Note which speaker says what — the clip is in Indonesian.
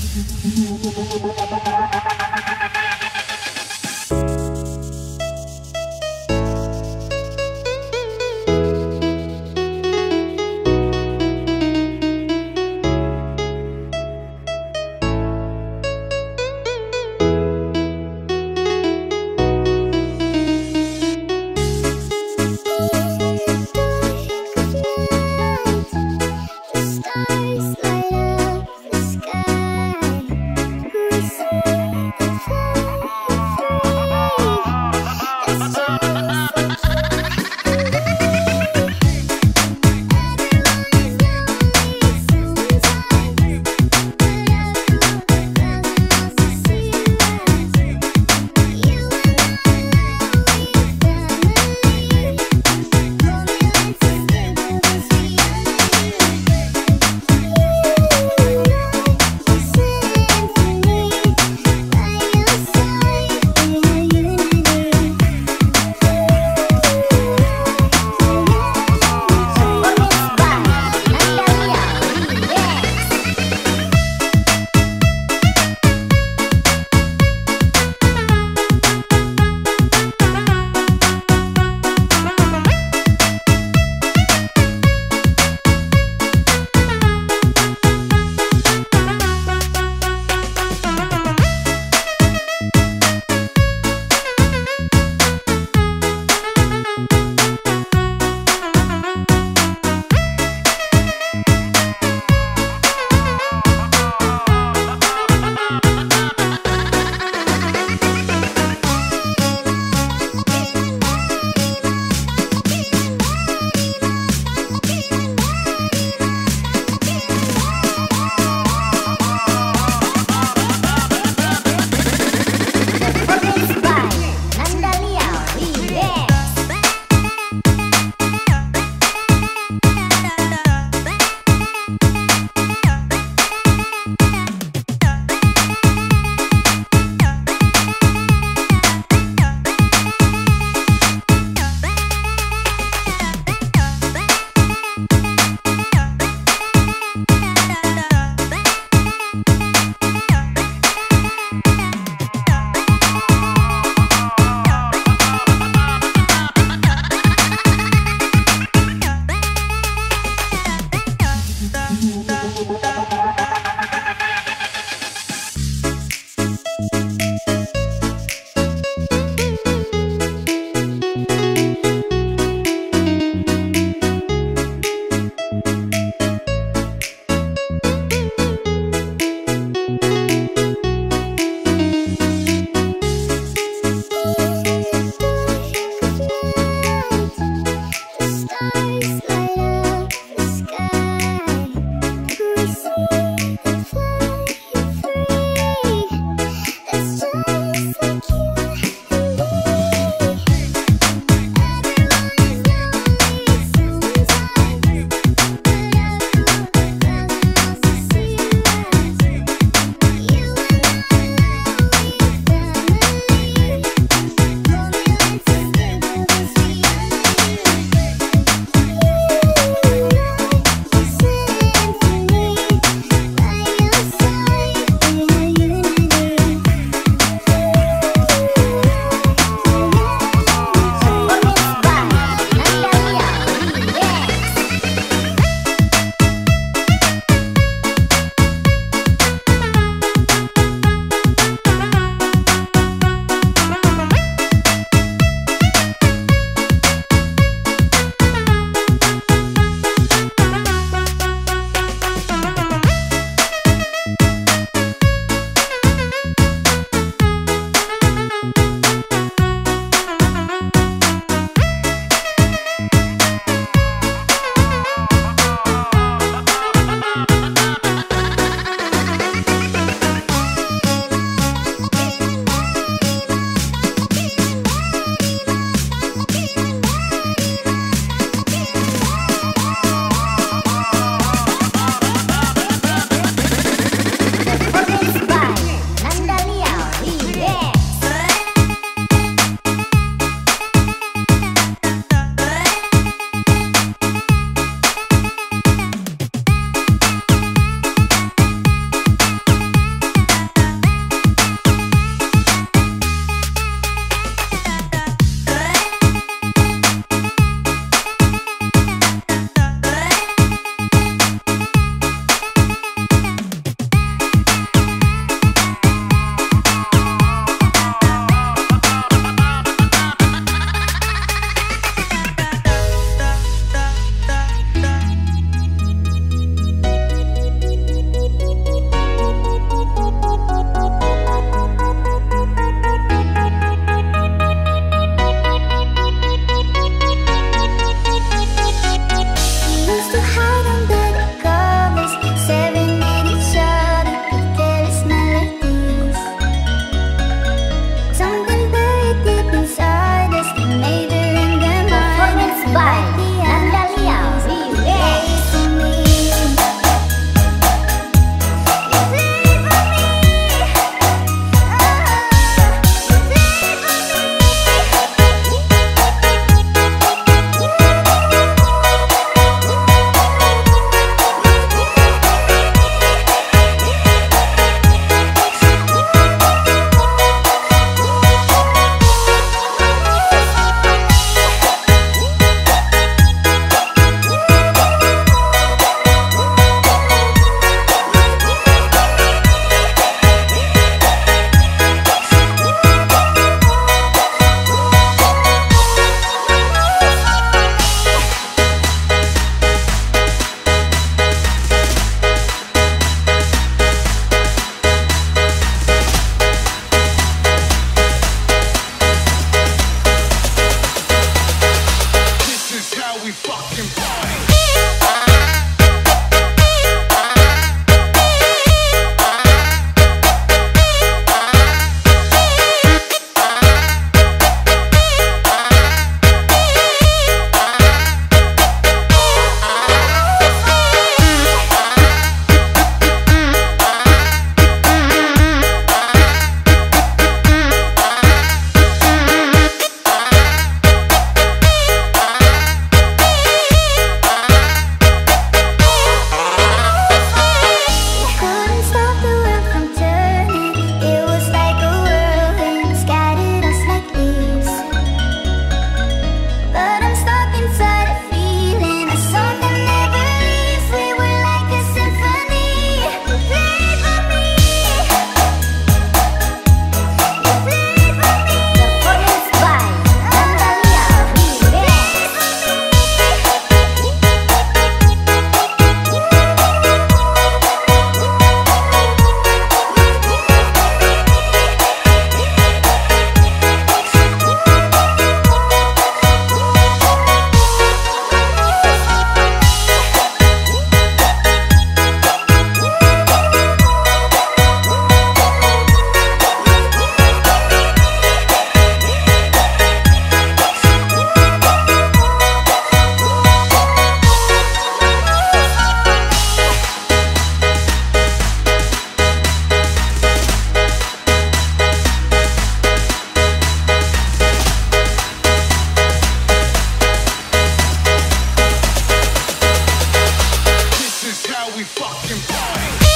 Speaker 1: Thank
Speaker 2: boy. fucking point.